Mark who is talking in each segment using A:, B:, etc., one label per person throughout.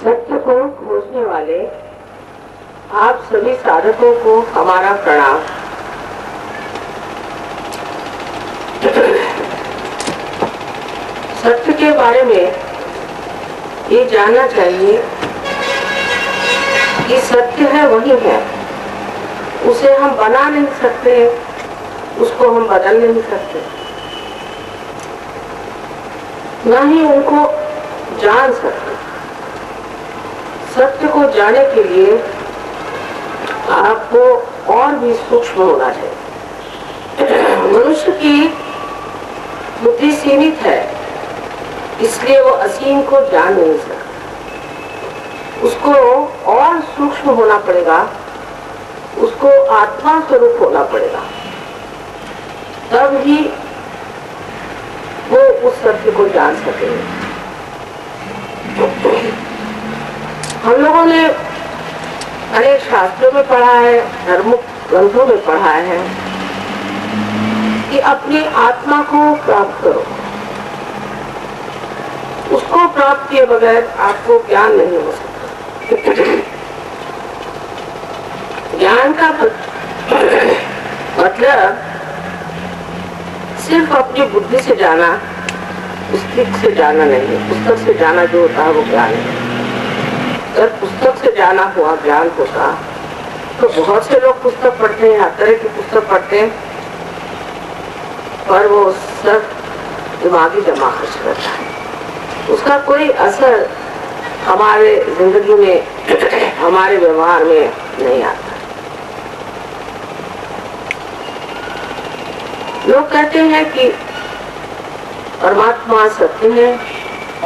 A: सत्य को खोजने वाले आप सभी साधकों को हमारा प्रणाम। सत्य के बारे में ये जानना चाहिए कि सत्य है, वही है। उसे हम बना नहीं सकते, उसको हम बदल नहीं सकते। न ही उनको जान सकते। सत्य को जाने के लिए आपको और भी सूक्ष्म होना चाहिए। मनुष्य की बुद्धि सीमित है, इसलिए वो असीम को जान नहीं सकता। उसको और सूक्ष्म होना पड़ेगा, उसको आत्मा स्वरूप होना पड़ेगा। तब ही वो उस सत्य को जान सकेंगे। हम लोगों ने अनेक शास्त्रों में पढ़ा है, धर्म, ग्रंथों में पढ़ा है, कि अपनी आत्मा को प्राप्त करो। उसको प्राप्त किए बगैर आपको ज्ञान नहीं हो सकता। ज्ञान का मतलब सिर्फ़ अपनी बुद्धि से जाना पुस्तक से जाना नहीं पुस्तक से जाना जो होता है वो ज्ञान है। जाना हुआ ज्ञान होता। तो बहुत से लोग पुस्तक पढ़ते हैं, हर तरह की पुस्तक पढ़ते हैं, पर वो सब दिमागी जमा खर्च करता है। उसका कोई असर हमारे ज़िंदगी में, हमारे व्यवहार में नहीं आता। लोग कहते हैं कि परमात्मा सत्य है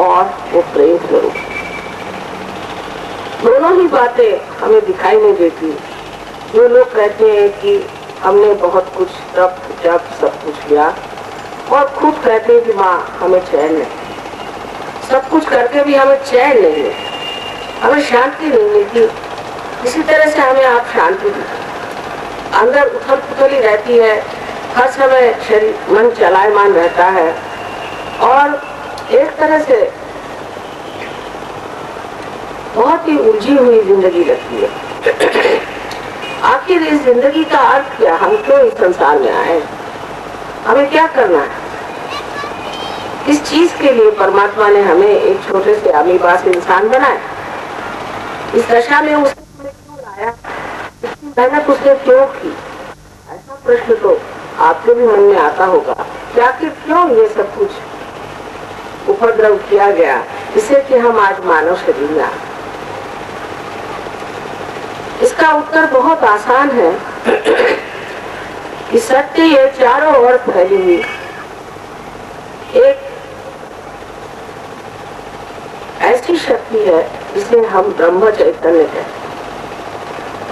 A: और वो प्रेम स्वरूप दोनों ही बातें हमें दिखाई नहीं देती। जो लोग कहते हैं कि हमने बहुत कुछ तप जब सब कुछ किया और खुद कहते हैं कि माँ, हमें चैन नहीं। सब कुछ करके भी हमें चैन नहीं है। हमें शांति नहीं मिलती। इसी तरह से हमें आप शांति दी अंदर उथल पुथल रहती है। हर समय शरीर, मन चलायमान रहता है। और एक तरह से बहुत ही उलझी हुई ज़िंदगी लगती है। आखिर इस ज़िंदगी का अर्थ क्या? हम क्यों इस संसार में आए? हमें क्या करना है? किस चीज़ के लिए परमात्मा ने हमें एक छोटे से अमीबा से इंसान बनाया। इस दशा में उसने क्यों लाया? इतनी मेहनत उसने क्यों की? ऐसा प्रश्न तो आपके भी मन में आता होगा कि आखिर क्यों ये सब कुछ उपद्रव किया गया? इससे कि हम आज मानव शरीर में आए इसका उत्तर बहुत आसान है कि सत्य ये चारों ओर फैली हुई। एक ऐसी शक्ति है जिसे हम ब्रह्म चैतन्य हैं।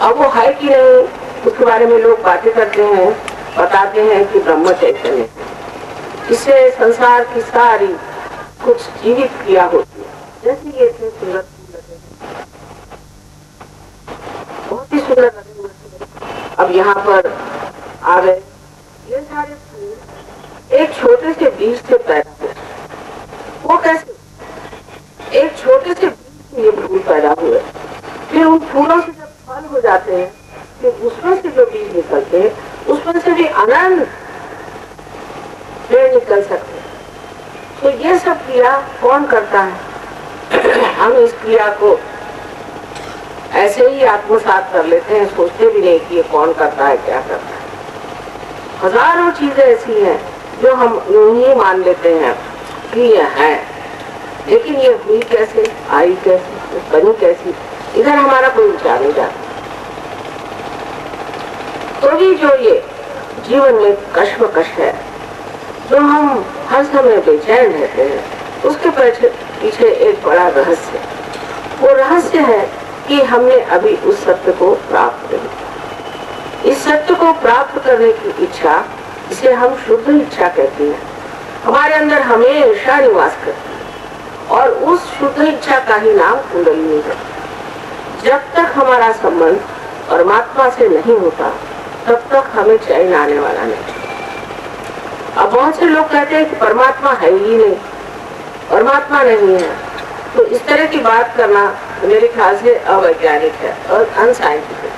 A: अब वो है कि नहीं, उसके बारे में लोग बातें करते हैं, बताते हैं कि ब्रह्म चैतन्य इससे संसार की सारी कुछ जीवित क्रिया होती है। जैसे ये सूरत बहुत ही सुंदर लगे अब यहाँ पर आ गए। ये सारे फूल एक छोटे से बीज से पैदा हुए। वो कैसे? एक छोटे से बीज से ये फूल पैदा हुए। फिर उन फूलों से जब फल हो जाते हैं, फिर उसमें से जो बीज निकलते हैं, उसमें से भी अनंत पेड़ निकल सकते हैं। तो ये सब क्रिया कौन करता है हम इस क्रिया को ऐसे आत्मसात कर लेते हैं, सोचते भी नहीं कि ये कौन करता है, क्या करता है। हज़ारों चीज़ें ऐसी हैं जो हम यूँ ही मान लेते हैं कि ये है। लेकिन ये हुई कैसे, आई कैसे बनी कैसी, इधर हमारा कोई विचार नहीं जाता। तो भी जो ये जीवन में कश्मकश है, जो हम हर समय बेचैन रहते हैं, उसके पीछे पीछे एक बड़ा रहस्य। वो रहस्य है कि हमने अभी उस सत्य को प्राप्त नहीं इस सत्य को प्राप्त करने की इच्छा इसे हम शुद्ध इच्छा कहते हैं, हमारे अंदर हमेशा निवास करती है और उस शुद्ध इच्छा का ही नाम कुंडलिनी है। जब तक हमारा संबंध परमात्मा से नहीं होता, तब तक हमें चैन आने वाला नहीं। अब बहुत से लोग कहते हैं कि परमात्मा है ही नहीं, परमात्मा नहीं है। तो इस तरह की बात करना मेरे ख्याल से अवैज्ञानिक है और अनसाइंटिफिक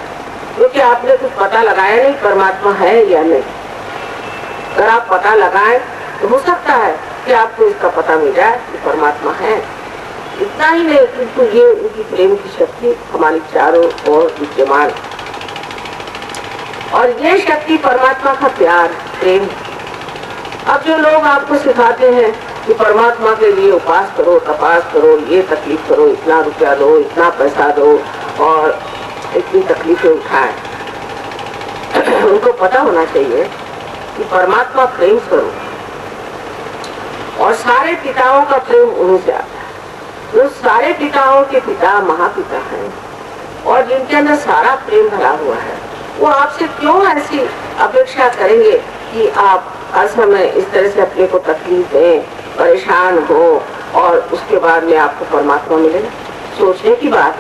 A: क्योंकि आपने कुछ पता लगाया नहीं परमात्मा है या नहीं? अगर आप पता लगाएँ तो हो सकता है कि आपको इसका पता मिल जाए कि परमात्मा है। इतना ही नहीं, किंतु ये उनकी प्रेम की शक्ति हमारी चारों ओर विद्यमान और ये शक्ति परमात्मा का प्यार, प्रेम अब जो लोग आपको सिखाते हैं कि परमात्मा के लिए उपास करो, तपास करो, ये तकलीफ़ करो, इतना रुपया दो, इतना पैसा दो, और इतनी तकलीफें उठाए। उनको पता होना चाहिए कि परमात्मा प्रेम स्वरूप और सारे पिताओं का प्रेम उन्हीं से आता है। उस सारे पिताओं के पिता महापिता हैं, और जिनके अंदर सारा प्रेम भरा हुआ है, वो आपसे क्यों ऐसी अपेक्षा करेंगे कि आप हर समय इस तरह से अपने को तकलीफ़ दें परेशान हो और उसके बाद में आपको परमात्मा मिले सोचने की बात,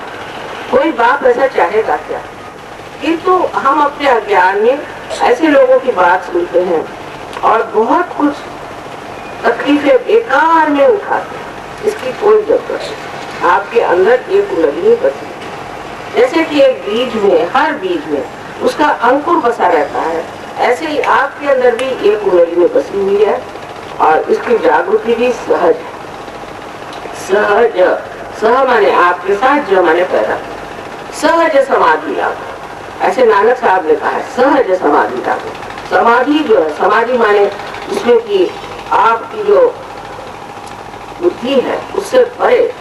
A: कोई बाप ऐसा चाहेगा क्या? किंतु हम अपने अज्ञान में ऐसे लोगों की बात सुनते हैं और बहुत कुछ तकलीफें बेकार में उठाते हैं। इसकी कोई ज़रूरत नहीं। आपके अंदर एक उलझनी बसी जैसे कि एक बीज में, हर बीज में उसका अंकुर बसा रहता है, ऐसे ही आपके अंदर भी एक उलझनी बसी हुई है। और इसकी जागृति भी सहज है। सहज, सह माने आपके साथ जो माने पैदा। सहज समाधि ऐसे नानक साहब ने कहा है, सहज समाधि समाधि जो है, समाधि माने जिसमें कि आपकी जो बुद्धि है, उससे परे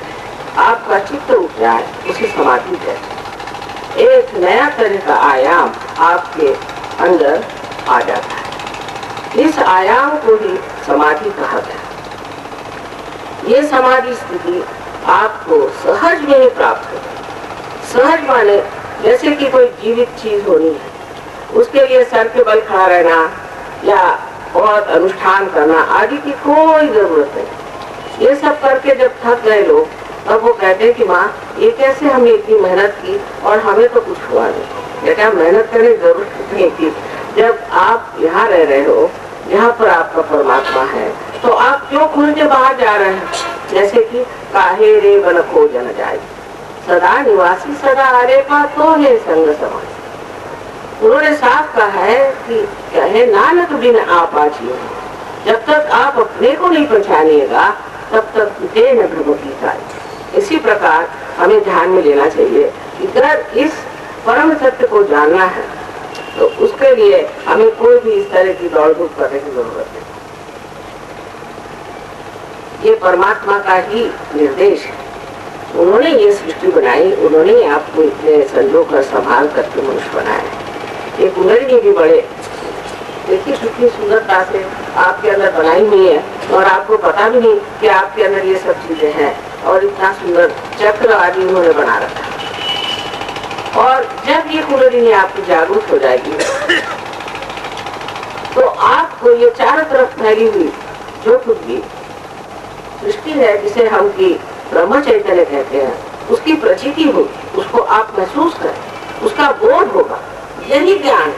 A: आपका चित्त उठ जाए उसे समाधि है एक नया तरह का आयाम आपके अंदर आ जाता है। इस आयाम को ही समाधि कहा गया। ये समाधि स्थिति आपको सहज में ही प्राप्त हो सहज माने जैसे कि कोई जीवित चीज़ होनी है, उसके लिए सर के बल खड़ा रहना या बहुत अनुष्ठान करना आदि की कोई ज़रूरत नहीं। ये सब करके जब थक गए लोग, तब वो कहते हैं कि माँ, ये कैसे हमने इतनी मेहनत की और हमें तो कुछ हुआ नहीं। बेटा मेहनत करने ज़रूरत नहीं थी। जब आप यहाँ रह रहे हो यहाँ पर आपका परमात्मा है। तो आप क्यों खुल के बाहर जा रहे हैं? जैसे कि काहे रे बन खो जन जाए। सदा निवासी, सदा अरे पा तो है संग समाज। उन्होंने साफ़ कहा है कि कहे नानक बिन आप आजिए जब तक आप अपने को नहीं पहचानिएगा, तब तक देह न भ्रम की इसी प्रकार हमें ध्यान में लेना चाहिए कि अगर इस परम सत्य को जानना है। तो उसके लिए हमें कोई भी इस तरह की दौड़ धूप करने की ज़रूरत नहीं। ये परमात्मा का ही निर्देश है। उन्होंने ये सृष्टि बनाई, उन्होंने आपको इतने संजो कर संभाल करके मनुष्य बनाया। ये कुंडली भी बड़े देखिए कितनी सुंदरता से आपके अंदर बनाई हुई है और आपको पता भी नहीं कि आपके अंदर ये सब चीज़ें हैं और इतना सुंदर चक्र आदि उन्होंने बना रखा और जब ये कुंडली आपकी जागरूक हो जाएगी तो आपको ये चारों तरफ़ फैली हुई जो कुछ भी सृष्टि है, जिसे हम की ब्रह्म चैतन्य कहते हैं, उसकी प्रचिति हो, उसको आप महसूस करें, उसका बोध होगा, यही ज्ञान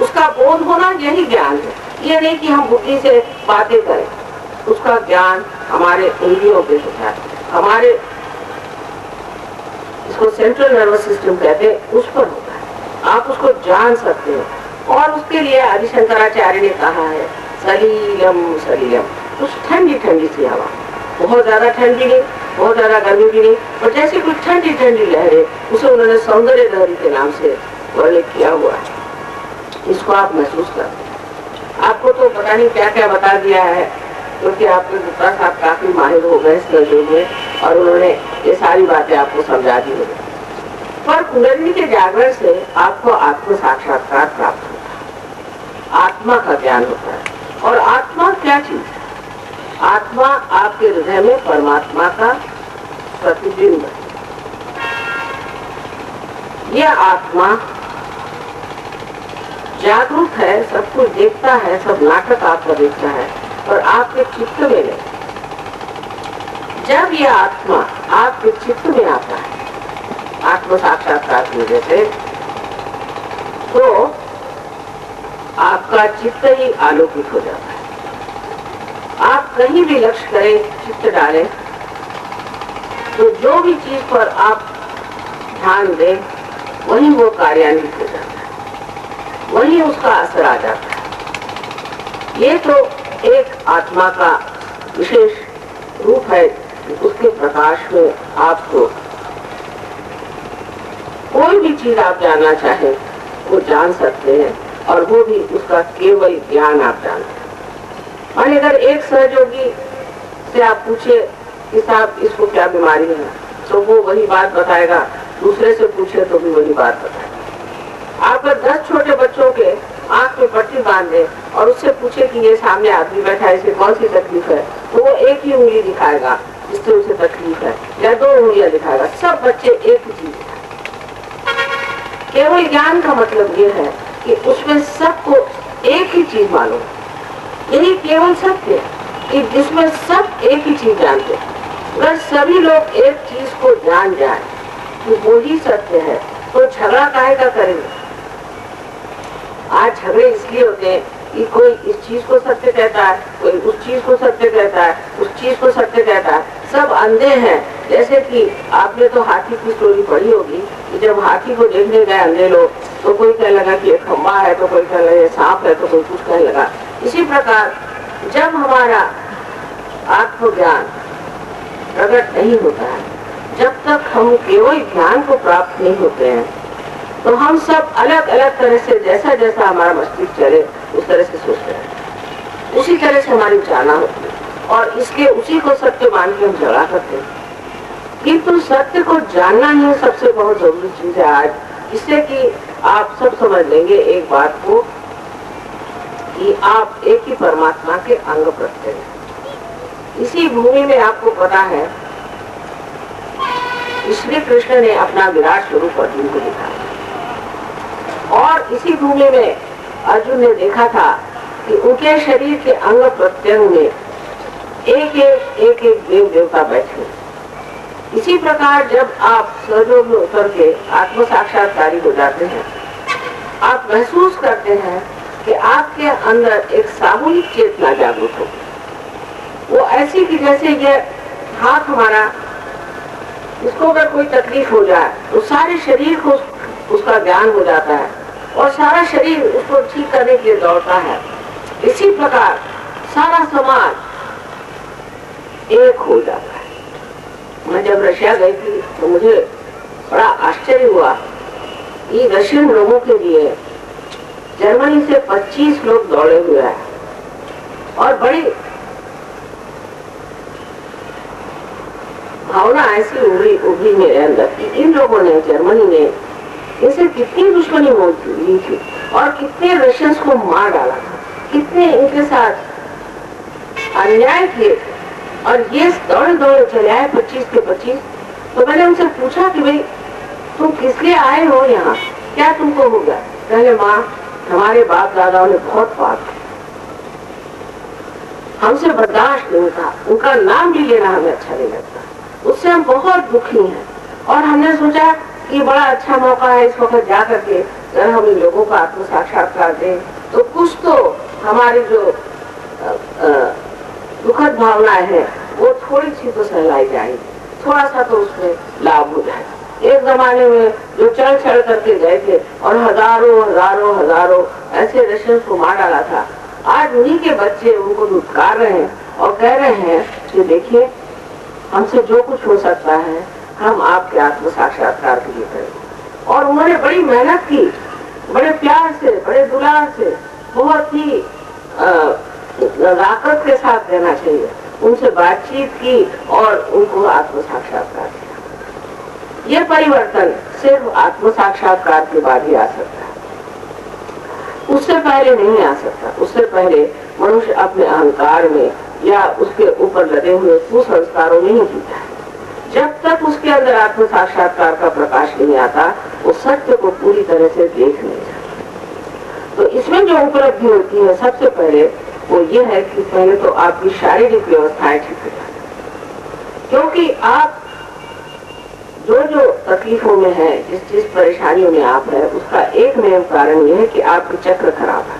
A: उसका बोध होना यही ज्ञान है। ये नहीं कि हम बुद्धि से बातें करें। उसका ज्ञान हमारे इंद्रियों होता है। हमारे, इसको सेंट्रल नर्वस सिस्टम कहते हैं, उस पर है। आप उसको जान सकते हो। और उसके लिए आदि शंकराचार्य ने कहा है, सलीलम सलीलम। उस ठंडी ठंडी सी हवा। बहुत ज़्यादा ठंडी नहीं, बहुत ज़्यादा गर्मी भी नहीं, और जैसे कुछ ठंडी ठंडी लहरें, उसे उन्होंने सौंदर्य लहरी के नाम से वर्णित किया हुआ है। इसको आप महसूस करते हैं। आपको तो पता नहीं क्या क्या बता दिया है, क्योंकि तो आपके गुप्ता साहब काफ़ी माहिर हो गए इस और उन्होंने ये सारी बातें आपको समझा दी होगी पर कुंडली के जागरण से आपको आत्म साक्षात्कार प्राप्त होता है। आत्मा का ज्ञान होता है। और आत्मा क्या चीज़ है? आत्मा आपके हृदय में परमात्मा का प्रतिबिंब है। यह आत्मा जागरूक है, सब कुछ देखता है, सब नाटक आपका देखता है और आपके चित्त में नहीं जब यह आत्मा आपके चित्त में आता है आत्म साक्षात्कार की वजह से तो आपका चित्त ही आलोकित हो जाता है। आप कहीं भी लक्ष्य करें, चित्त डालें तो जो भी चीज़ पर आप ध्यान दे, वही वो कार्यान्वित हो जाता है। वही उसका असर आ जाता है। ये तो एक आत्मा का विशेष रूप है, उसके प्रकाश में आपको कोई भी चीज़ आप जानना चाहे, वो जान सकते हैं, और वो भी उसका केवल ज्ञान आप जानते हैं। और अगर एक सहयोगी से आप पूछे कि साहब, इसको क्या बीमारी है तो वो वही बात बताएगा, दूसरे से पूछे तो भी वही बात बताएगा। आप अगर दस छोटे बच्चों के आँख में पट्टी बाँध और उससे पूछे कि ये सामने आदमी बैठा है, इसे कौन सी तकलीफ़ है तो वो एक ही उंगली दिखाएगा, जिससे उसे तकलीफ़ है, या दो उंगलियाँ दिखाएगा। सब बच्चे एक ही चीज़ केवल ज्ञान का मतलब ये है कि उसमें सबको एक ही चीज़ मानो यही केवल सत्य कि जिसमें सब एक ही चीज़ जानते अगर सभी लोग एक चीज़ को जान जाए तो वो ही सत्य है तो झगड़ा काहे का करेंगे? आज झगड़े इसलिए होते हैं कि कोई इस चीज़ को सत्य कहता है, कोई उस चीज़ को सत्य कहता है, उस चीज़ को सत्य कहता है। सब अंधे हैं। जैसे कि आपने तो हाथी की स्टोरी पढ़ी होगी कि जब हाथी को देखने गए अंधे लोग तो कोई कह लगा कि एक खम्बा है तो कोई कहने लगा ये सांप है तो कोई कुछ कहने लगा। इसी प्रकार, जब हमारा आत्मज्ञान प्रकट नहीं होता है, जब तक हम केवल ज्ञान को प्राप्त नहीं होते हैं तो हम सब अलग अलग तरह से जैसा जैसा हमारा मस्तिष्क चले, उस तरह से सोचते हैं। उसी तरह से हमारी विचारना होती है। और इसके उसी को सत्य मान के हम झगड़ा करते हैं। किंतु सत्य को जानना ही सबसे बहुत ज़रूरी चीज़ है आज। इससे कि आप सब समझ लेंगे एक बात को कि आप एक ही परमात्मा के अंग प्रत्यय हैं। इसी भूमि में आपको पता है, श्री कृष्ण ने अपना विराट स्वरूप अर्जुन को दिखाया और इसी भूमि में अर्जुन ने देखा था कि उनके शरीर के अंग प्रत्यंग में एक एक एक एक देव देवता बैठे। इसी प्रकार जब आप सहयोग में उतर के आत्म साक्षात्कारी हो जाते हैं, आप महसूस करते हैं कि आपके अंदर एक सामूहिक चेतना जागरूक हो। वो ऐसी कि जैसे ये हाथ हमारा, इसको अगर कोई तकलीफ़ हो जाए तो सारे शरीर को उसका ज्ञान हो जाता है और सारा शरीर उसको ठीक करने के लिए दौड़ता है। इसी प्रकार सारा समाज एक हो जाता है। मैं जब रशिया गई थी तो मुझे बड़ा आश्चर्य हुआ कि रशियन लोगों के लिए जर्मनी से 25 लोग दौड़े हुए हैं और बड़ी भावना ऐसी उभरी उभरी मेरे अंदर कि इन लोगों ने, जर्मनी ने इसे कितनी दुश्मनी मोल ली थी और कितने रशियंस को मार डाला था, कितने इनके साथ अन्याय किए और ये दौड़े दौड़े, चले आए पच्चीस के पच्चीस। तो मैंने उनसे पूछा कि भाई, तुम किस लिए आए हो यहाँ? क्या तुमको हो गया? पहले माँ, हमारे बाप दादाओं ने बहुत पाप हमसे बर्दाश्त नहीं था। उनका नाम भी लेना हमें अच्छा नहीं लगता। उससे हम बहुत दुखी हैं। और हमने सोचा कि बड़ा अच्छा मौका है इस वक्त जा करके हम लोगों का आत्म साक्षात्कार दें। तो कुछ तो हमारी जो दुखद भावनाएँ हैं, वो थोड़ी सी तो सहलाई जाएगी। थोड़ा सा तो उसमें लाभ हो जाएगा। एक जमाने में जो चल चल करके गए थे और हज़ारों हज़ारों हज़ारों ऐसे रशियन को मार डाला था, आज उन्हीं के बच्चे उनको दुत्कार रहे हैं और कह रहे हैं कि देखिए, हमसे जो कुछ हो सकता है, हम आपके आत्म साक्षात्कार के लिए करें और उन्होंने बड़ी मेहनत की, बड़े प्यार से, बड़े दुलार से, बहुत ही नजाकत के साथ देना चाहिए। उनसे बातचीत की और उनको आत्म साक्षात्कार किया। ये परिवर्तन सिर्फ़ आत्म साक्षात्कार के बाद ही आ सकता है। उससे पहले नहीं आ सकता। उससे पहले मनुष्य अपने अहंकार में या उसके ऊपर लगे हुए कुसंस्कारों में ही जीता है। जब तक उसके अंदर आत्म साक्षात्कार का प्रकाश नहीं आता, वो सत्य को पूरी तरह से देख नहीं सकता। तो इसमें जो उपलब्धि होती है, सबसे पहले वो ये है कि पहले तो आपकी शारीरिक व्यवस्थाएँ ठीक हो क्योंकि आप जो जो तकलीफों में है, जिस जिस परेशानियों में आप है, उसका एक मेन कारण यह है कि आपकी चक्र खराब है।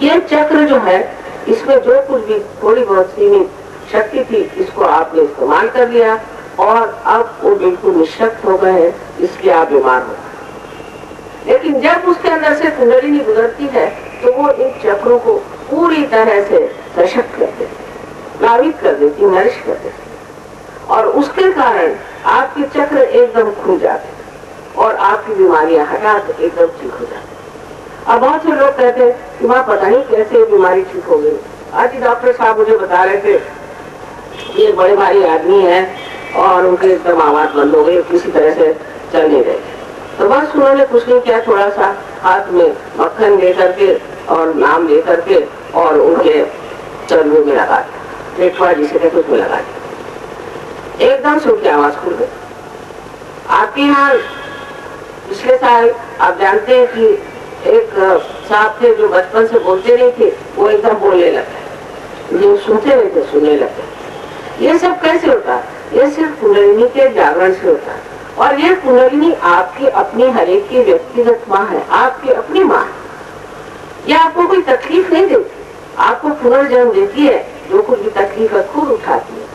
A: ये चक्र जो है, इसमें जो कुछ भी थोड़ी बहुत सीमित शक्ति थी, इसको आपने इस्तेमाल कर लिया और अब वो बिल्कुल निशक्त हो गए हैं, इसलिए आप बीमार हो। लेकिन जब उसके अंदर से कुंडलिनी गुजरती है तो वो इन चक्रों को पूरी तरह से सशक्त कर देती नाविक कर देती नरिश कर देती और उसके कारण आपके चक्र एकदम खुल जाते और आपकी बीमारियाँ हठात एकदम ठीक हो जाती अब बहुत से लोग कहते हैं कि वहाँ पता नहीं कैसे बीमारी ठीक हो गई। आज डॉक्टर साहब मुझे बता रहे थे, ये बड़े भारी आदमी है और उनके एकदम आवाज़ बंद हो गई, किसी तरह से चल नहीं रहे। तो बस उन्होंने कुछ नहीं किया, थोड़ा सा हाथ में मक्खन ले करके और नाम ले करके और उनके चरणों में लगा दिया। जिसे कहते उसमें लगा दिया एकदम से उनकी आवाज़ खुल गई। आपके यहाँ पिछले साल आप जानते हैं कि एक साहब थे जो बचपन से बोलते नहीं थे, वो एकदम बोलने लगे जो सुनते नहीं थे, सुनने लगे ये सब कैसे होता है? ये सिर्फ़ कुंडलिनी के जागरण से होता है। और ये कुंडलिनी आपकी अपनी हरेक की व्यक्तिगत माँ है, आपकी अपनी माँ है। ये आपको कोई तकलीफ़ नहीं देती, आपको पुनर्जन्म देती है, जो कुछ भी तकलीफ़ है खुद उठाती है।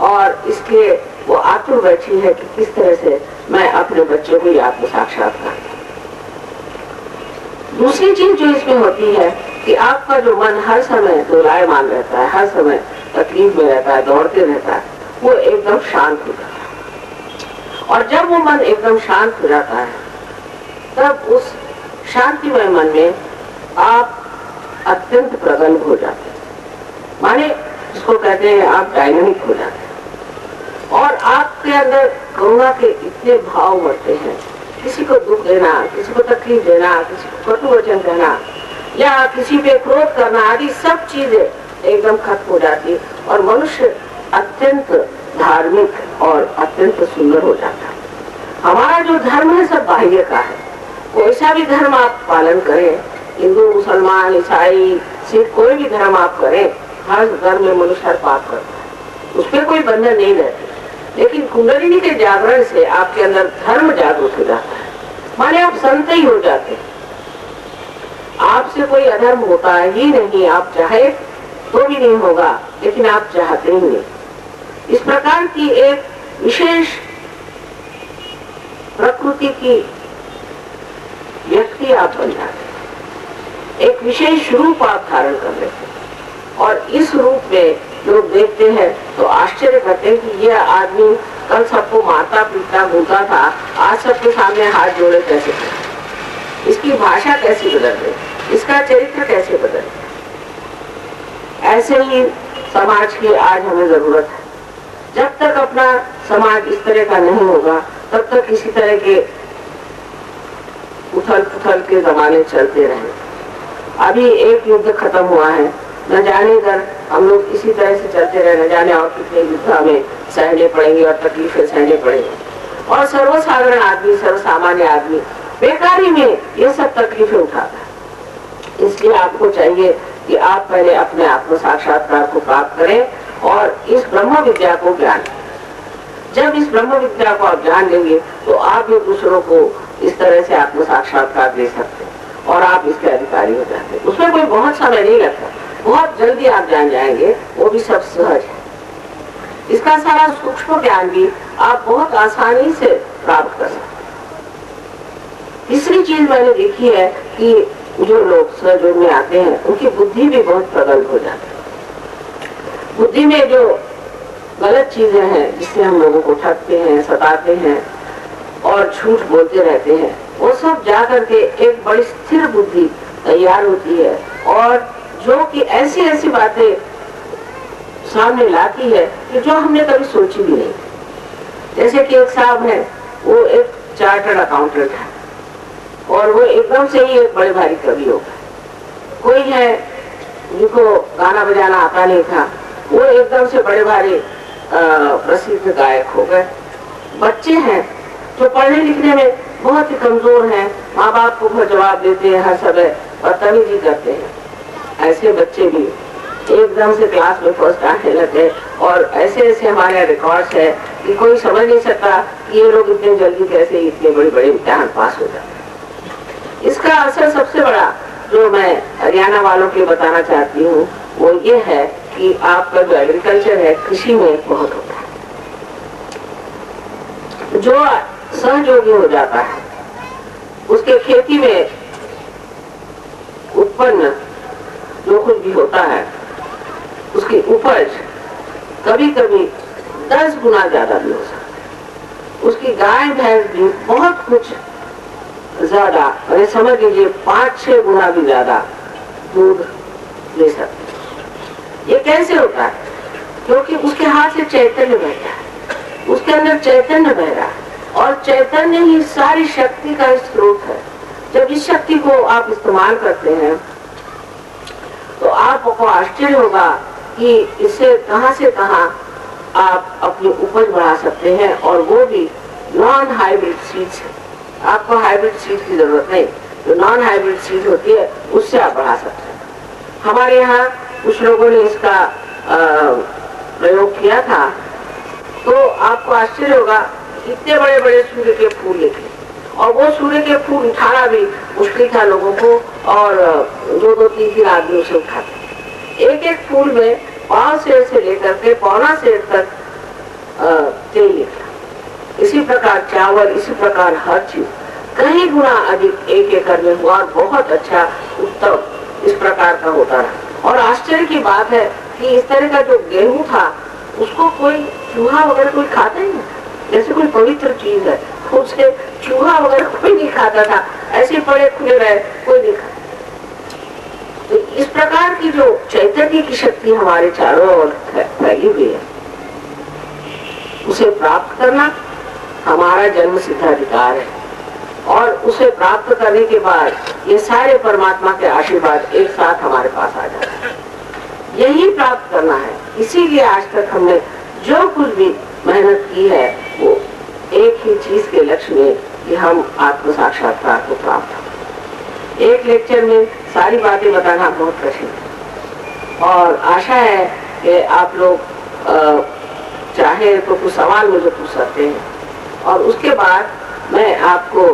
A: और इसके वो आतुर बैठी है कि किस तरह से मैं अपने बच्चों को याद में साक्षात्कार दूसरी चीज़ जो इसमें होती है कि आपका जो मन हर समय दोलायमान रहता है, हर समय तकलीफ़ में रहता है, दौड़ते रहता है, वो एकदम शांत होता है। और जब वो मन एकदम शांत हो जाता है, तब उस शांतिमय मन में आप अत्यंत प्रगल्भ हो जाते हैं। माने इसको कहते हैं आप डायनेमिक हो जाते हैं। और आपके अंदर करुणा के इतने भाव बढ़ते हैं। किसी को दुख देना, किसी को तकलीफ़ देना, किसी को कटु वचन कहना, या किसी पे क्रोध करना आदि सब चीज़ें एकदम खत्म हो जाती है। और मनुष्य अत्यंत धार्मिक और अत्यंत सुंदर हो जाता हमारा जो धर्म है, सब बाह्य का है। कोई सा भी धर्म आप पालन करें। हिंदू, मुसलमान, ईसाई, सिख, कोई भी धर्म आप करें, हर धर्म में मनुष्य पाप करता है। उस पर कोई बंधन नहीं रहती। लेकिन कुंडलिनी के जागरण से आपके अंदर धर्म जागरूक हो जाता है। माने आप संत ही हो जाते आपसे कोई अधर्म होता ही नहीं। आप चाहे तो भी नहीं होगा, लेकिन आप चाहते ही नहीं। इस प्रकार की एक विशेष प्रकृति की व्यक्ति आप बन जाते एक विशेष रूप आप धारण कर लेते और इस रूप में लोग देखते हैं तो आश्चर्य करते हैं कि यह आदमी कल सबको माता, पिता, भूता था, आज सबके सामने हाथ जोड़े कैसे थे इसकी भाषा कैसी बदल गई? इसका चरित्र कैसे बदल गया? ऐसे ही समाज की आज हमें ज़रूरत है। जब तक अपना समाज इस तरह का नहीं होगा, तब तक किसी तरह के उथल पुथल के जमाने चलते रहे। अभी एक युद्ध खत्म हुआ है। न जाने कर हम लोग इसी तरह से चलते रहे, न जाने और कितने युद्ध हमें सहने पड़ेंगे और तकलीफें सहने पड़ेंगे। और सर्वसाधारण आदमी, सर्वसामान्य आदमी, बेकारी में ये सब तकलीफें उठाता है। इसलिए आपको चाहिए कि आप पहले अपने आत्म साक्षात्कार को प्राप्त करें और इस ब्रह्म विद्या को ज्ञान। जब इस ब्रह्म विद्या को आप ज्ञान लेंगे तो आप भी दूसरों को इस तरह से आत्म साक्षात्कार दे सकते और आप इसके अधिकारी हो जाते उसमें कोई बहुत समय नहीं लगता बहुत जल्दी आप जान जाएँगे, वो भी सब सहज है। इसका सारा सूक्ष्म ज्ञान भी आप बहुत आसानी से प्राप्त कर सकते तीसरी चीज़ मैंने देखी है कि जो लोग सहयोग में आते हैं, उनकी बुद्धि भी बहुत प्रगल्भ हो जाती है। बुद्धि में जो गलत चीज़ें हैं, जिससे हम लोगों को ठगते हैं, सताते हैं और झूठ बोलते रहते हैं, वो सब जा करके एक बड़ी स्थिर बुद्धि तैयार होती है और जो कि ऐसी ऐसी बातें सामने लाती है कि जो हमने कभी सोची भी नहीं। जैसे कि एक साहब है, वो एक चार्टर्ड अकाउंटेंट है और वो एकदम से ही एक बड़े भारी कवि हो गए। कोई है जिनको गाना बजाना आता नहीं था वो एकदम से बड़े भारी प्रसिद्ध गायक हो गए। बच्चे हैं, जो पढ़ने लिखने में बहुत ही कमज़ोर हैं माँ बाप को जवाब देते हैं, हर समय बदतमीजी करते हैं। ऐसे बच्चे भी एकदम से क्लास में फ़र्स्ट आने लगे और ऐसे ऐसे हमारे रिकॉर्ड्स है कि कोई समझ नहीं सकता कि ये लोग इतने जल्दी कैसे इतने बड़े बड़े इम्तिहान पास हो जाते इसका असर सबसे बड़ा जो मैं हरियाणा वालों के बताना चाहती हूँ, वो ये है कि आपका जो एग्रीकल्चर है, कृषि में बहुत होता है। जो सहयोगी हो जाता है, उसके खेती में उत्पन्न जो कुछ भी होता है, उसकी उपज कभी कभी दस गुना ज़्यादा भी हो सकती उसकी गाय, भैंस भी बहुत कुछ ज़्यादा, अरे समझ लीजिए पाँच छह गुना भी ज़्यादा दूध ले सकते ये कैसे होता है क्योंकि उसके हाथ से चैतन्य बहता है। उसके अंदर चैतन्य बह रहा है। और चैतन्य ही सारी शक्ति का स्रोत है। जब इस शक्ति को आप इस्तेमाल करते हैं तो आपको आश्चर्य होगा कि इससे कहा से कहा आप अपनी उपज बढ़ा सकते हैं। और वो भी नॉन हाइब्रिड सीड से आपको हाइब्रिड सीड की ज़रूरत नहीं। जो नॉन हाइब्रिड सीड होती है, उससे आप बढ़ा सकते हैं। हमारे यहाँ कुछ लोगों ने इसका प्रयोग किया था। तो आपको आश्चर्य होगा, इतने बड़े बड़े सूर्य के फूल निकले और वो सूर्य के फूल उठाना भी मुश्किल था लोगों को, और दो दो तीन तीन आदमी उसे उठाते। एक एक फूल में पाँव सेर से लेकर के पौना सेर तक तेल निकला इसी प्रकार चावल, इसी प्रकार हर चीज़। कई गुना अधिक एक एकड़ में हुआ, और बहुत अच्छा उत्तम इस प्रकार का होता रहा। और आश्चर्य की बात है कि इस तरह का जो गेहूँ था, उसको कोई चूहा वगैरह कोई खाता ही नहीं जैसे कोई पवित्र चीज़ है उसके चूहा वगैरह कोई नहीं खाता था। ऐसे पड़े खुले रहे, कोई नहीं खाता। तो इस प्रकार की जो चैतन्य की शक्ति हमारे चारों ओर फैली हुई है, उसे प्राप्त करना हमारा जन्म सिद्ध अधिकार है। और उसे प्राप्त करने के बाद ये सारे परमात्मा के आशीर्वाद एक साथ हमारे पास आ जाते यही प्राप्त करना है। इसीलिए आज तक हमने जो कुछ भी मेहनत की है, वो एक ही चीज़ के लक्ष्य में कि हम आत्म साक्षात्कार को प्राप्त एक लेक्चर में सारी बातें बताना बहुत कठिन और आशा है कि आप लोग चाहे तो कुछ सवाल मुझे पूछ सकते हैं। और उसके बाद मैं आपको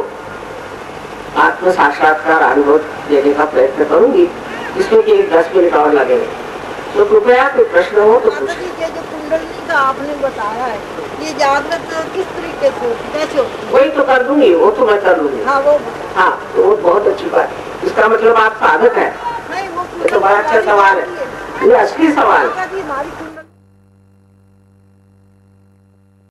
A: आत्म साक्षात्कार अनुभव देने का प्रयत्न करूँगी। जिसमें कि एक दस मिनट और लगेंगे तो कृपया कोई प्रश्न हो तो पूछ
B: जो कुंडली का आपने बताया है ये जागृत किस तरीके से होती कैसे होती है?
A: वही तो कर दूँगी वो तो मैं कर लूँगी
B: हाँ वो
A: हाँ तो वो बहुत अच्छी बात है। इसका मतलब आप साधक है।
B: नहीं वो
A: ये तो बड़ा अच्छा सवाल है। ये असली सवाल है।